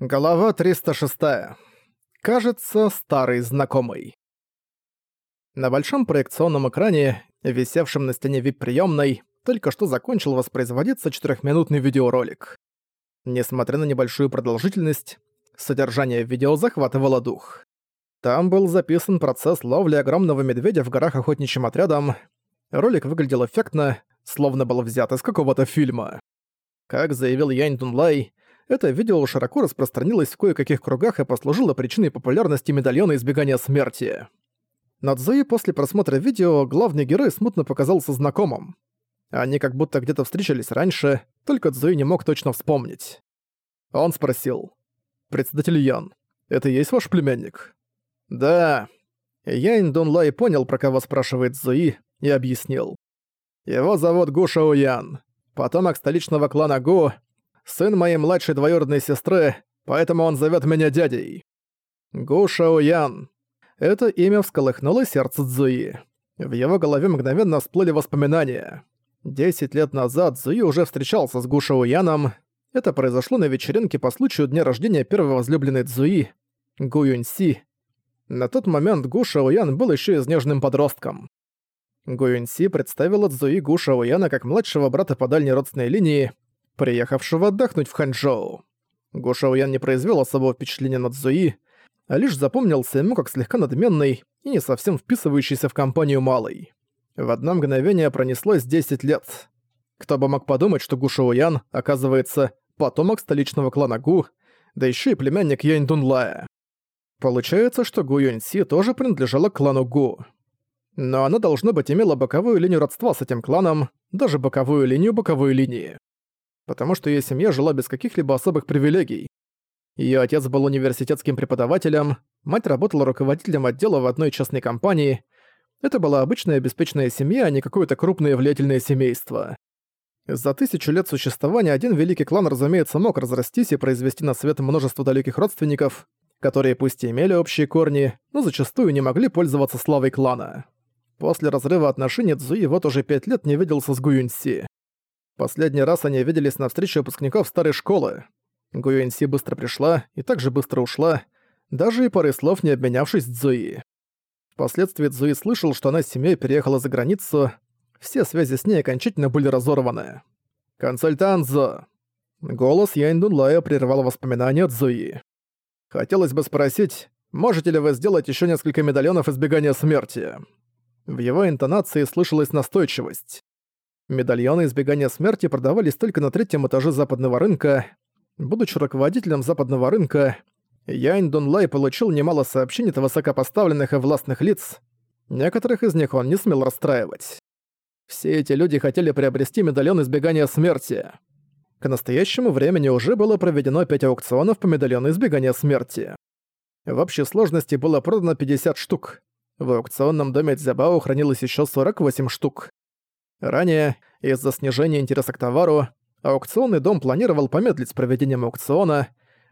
Голова 306. Кажется, старый знакомый. На большом проекционном экране, висевшем на стене VIP-приёмной, только что закончил воспроизводиться четырехминутный видеоролик. Несмотря на небольшую продолжительность, содержание видео захватывало дух. Там был записан процесс ловли огромного медведя в горах охотничьим отрядом. Ролик выглядел эффектно, словно был взят из какого-то фильма. Как заявил Янь Дунлай, это видео широко распространилось в кое-каких кругах и послужило причиной популярности медальона избегания смерти. Надзуи после просмотра видео главный герой смутно показался знакомым. Они как будто где-то встречались раньше, только Цзуи не мог точно вспомнить. Он спросил. «Председатель Ян, это и есть ваш племянник?» «Да». Янь Дунлай понял, про кого спрашивает Цзуи, и объяснил. «Его зовут Гу Шаоян, потомок столичного клана Гу, сын моей младшей двоюродной сестры, поэтому он зовет меня дядей. Гу Шаоян. Это имя всколыхнуло сердце Цзуи. В его голове мгновенно всплыли воспоминания. Десять лет назад Цзуи уже встречался с Гу Шаояном. Это произошло на вечеринке по случаю дня рождения первой возлюбленной Цзуи, Гу Юньси. На тот момент Гу Шаоян был еще изнеженным подростком. Гу Юньси представила Цзуи Гу Шаояна как младшего брата по дальней родственной линии, приехавшего отдохнуть в Ханчжоу. Го Шаоян не произвел особого впечатления над Зуи, а лишь запомнился ему как слегка надменный и не совсем вписывающийся в компанию малый. В одно мгновение пронеслось 10 лет. Кто бы мог подумать, что Гу Шаоян, оказывается, потомок столичного клана Гу, да еще и племянник Янь Дунлая. Получается, что Гу Юньси тоже принадлежала к клану Гу. Но она, должно быть, имела боковую линию родства с этим кланом, даже боковую линию боковой линии потому что её семья жила без каких-либо особых привилегий. Её отец был университетским преподавателем, мать работала руководителем отдела в одной частной компании. Это была обычная обеспеченная семья, а не какое-то крупное влиятельное семейство. За тысячу лет существования один великий клан, разумеется, мог разрастись и произвести на свет множество далеких родственников, которые пусть и имели общие корни, но зачастую не могли пользоваться славой клана. После разрыва отношений Цзуи вот уже пять лет не виделся с Гуюньси. Последний раз они виделись на встрече выпускников старой школы. Гуюэнси быстро пришла и также быстро ушла, даже и пары слов не обменявшись с Цзуи. Впоследствии Цзуи слышал, что она с семьей переехала за границу, все связи с ней окончательно были разорваны. «Консультант Зо!» Голос Янь Дунлая прервал воспоминания Цзуи. «Хотелось бы спросить, можете ли вы сделать еще несколько медальонов избегания смерти?» В его интонации слышалась настойчивость. Медальоны избегания смерти продавались только на третьем этаже западного рынка. Будучи руководителем западного рынка, Яйн Дунлай получил немало сообщений от высокопоставленных и властных лиц. Некоторых из них он не смел расстраивать. Все эти люди хотели приобрести медальон избегания смерти. К настоящему времени уже было проведено 5 аукционов по медальону избегания смерти. В общей сложности было продано 50 штук. В аукционном доме Цзябао хранилось еще 48 штук. Ранее, из-за снижения интереса к товару, аукционный дом планировал помедлить с проведением аукциона,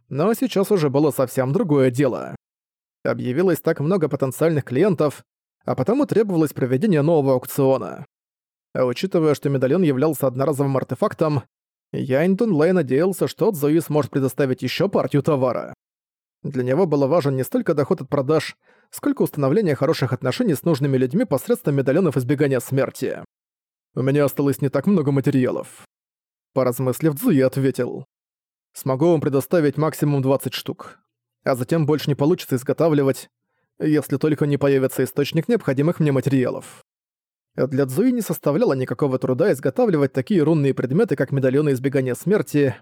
но сейчас уже было совсем другое дело. Объявилось так много потенциальных клиентов, а потому требовалось проведение нового аукциона. А учитывая, что медальон являлся одноразовым артефактом, Янь Дунлэй надеялся, что Цзуи сможет предоставить еще партию товара. Для него было важен не столько доход от продаж, сколько установление хороших отношений с нужными людьми посредством медальонов избегания смерти. У меня осталось не так много материалов. Поразмыслив, Цзуи ответил. Смогу вам предоставить максимум 20 штук. А затем больше не получится изготавливать, если только не появится источник необходимых мне материалов. Для Цзуи не составляло никакого труда изготавливать такие рунные предметы, как медальоны избегания смерти.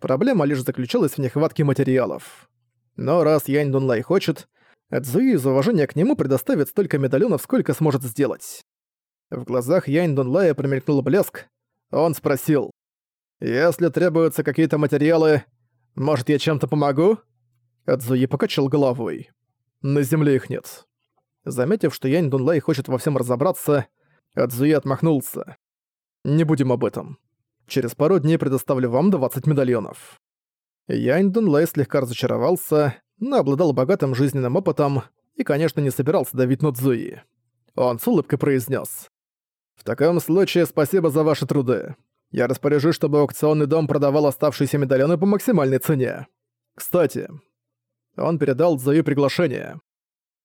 Проблема лишь заключалась в нехватке материалов. Но раз Янь Дунлай хочет, Цзуи из уважения к нему предоставит столько медальонов, сколько сможет сделать. В глазах Янь Дунлая промелькнул блеск. Он спросил. «Если требуются какие-то материалы, может, я чем-то помогу?» Адзуи покачал головой. «На земле их нет». Заметив, что Янь Дунлай хочет во всем разобраться, Адзуи отмахнулся. «Не будем об этом. Через пару дней предоставлю вам 20 медальонов». Янь Дунлай слегка разочаровался, но обладал богатым жизненным опытом и, конечно, не собирался давить на Цзуи. Он с улыбкой произнес: в таком случае спасибо за ваши труды. Я распоряжусь, чтобы аукционный дом продавал оставшиеся медальоны по максимальной цене. Кстати, он передал Цзуи приглашение.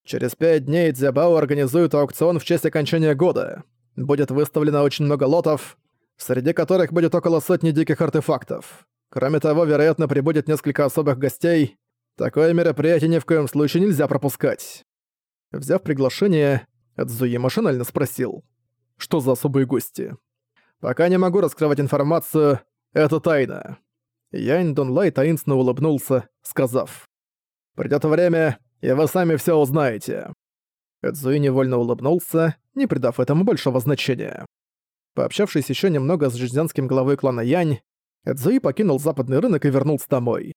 Через пять дней Дзябао организует аукцион в честь окончания года. Будет выставлено очень много лотов, среди которых будет около сотни диких артефактов. Кроме того, вероятно, прибудет несколько особых гостей. Такое мероприятие ни в коем случае нельзя пропускать. Взяв приглашение, Цзуи машинально спросил. «Что за особые гости?» «Пока не могу раскрывать информацию. Это тайна». Янь Дунлай таинственно улыбнулся, сказав. «Придёт время, и вы сами всё узнаете». Эдзуи невольно улыбнулся, не придав этому большого значения. Пообщавшись ещё немного с жизнянским главой клана Янь, Эдзуи покинул западный рынок и вернулся домой.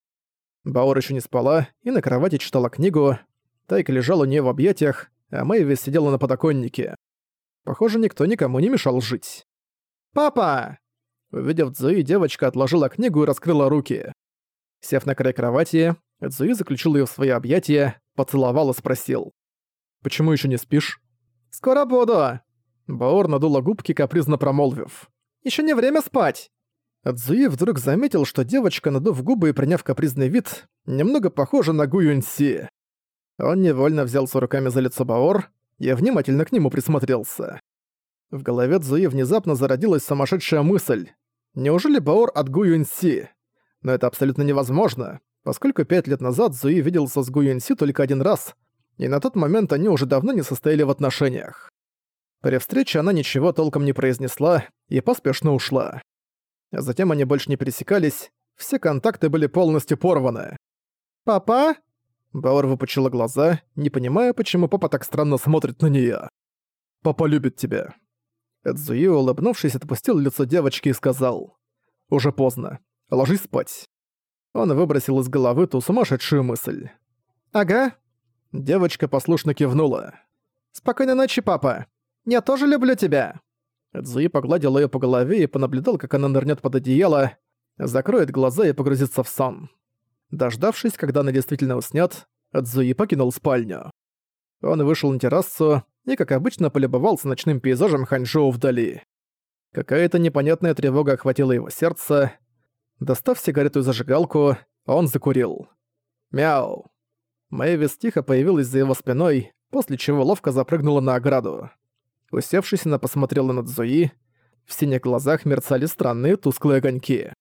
Баор ещё не спала и на кровати читала книгу. Тайка лежал у неё в объятиях, а Мэйвис сидела на подоконнике. Похоже, никто никому не мешал жить. «Папа!» Увидев Цзуи, девочка отложила книгу и раскрыла руки. Сев на край кровати, Цзуи заключил её в свои объятия, поцеловал и спросил. «Почему ещё не спишь?» «Скоро буду!» Баор надула губки, капризно промолвив. «Ещё не время спать!» Цзуи вдруг заметил, что девочка, надув губы и приняв капризный вид, немного похожа на Гу Юньси. Он невольно взялся руками за лицо Баор и внимательно к нему присмотрелся. В голове Цзуи внезапно зародилась сумасшедшая мысль. Неужели Баор от Гу Юньси? Но это абсолютно невозможно, поскольку пять лет назад Цзуи виделся с Гу Юньси только один раз, и на тот момент они уже давно не состояли в отношениях. При встрече она ничего толком не произнесла и поспешно ушла. Затем они больше не пересекались, все контакты были полностью порваны. «Папа?» Бауэр выпучила глаза, не понимая, почему папа так странно смотрит на неё. «Папа любит тебя». Эдзуи, улыбнувшись, отпустил лицо девочки и сказал. «Уже поздно. Ложись спать». Он выбросил из головы ту сумасшедшую мысль. «Ага». Девочка послушно кивнула. «Спокойной ночи, папа. Я тоже люблю тебя». Эдзуи погладил её по голове и понаблюдал, как она нырнет под одеяло, закроет глаза и погрузится в сон. Дождавшись, когда она действительно уснёт, Цзуи покинул спальню. Он вышел на террасу и, как обычно, полюбовался ночным пейзажем Ханчжоу вдали. Какая-то непонятная тревога охватила его сердце. Достав сигарету и зажигалку, он закурил. «Мяу!» Мэйвис тихо появилась за его спиной, после чего ловко запрыгнула на ограду. Усевшись, она посмотрела на Цзуи. В синих глазах мерцали странные тусклые огоньки.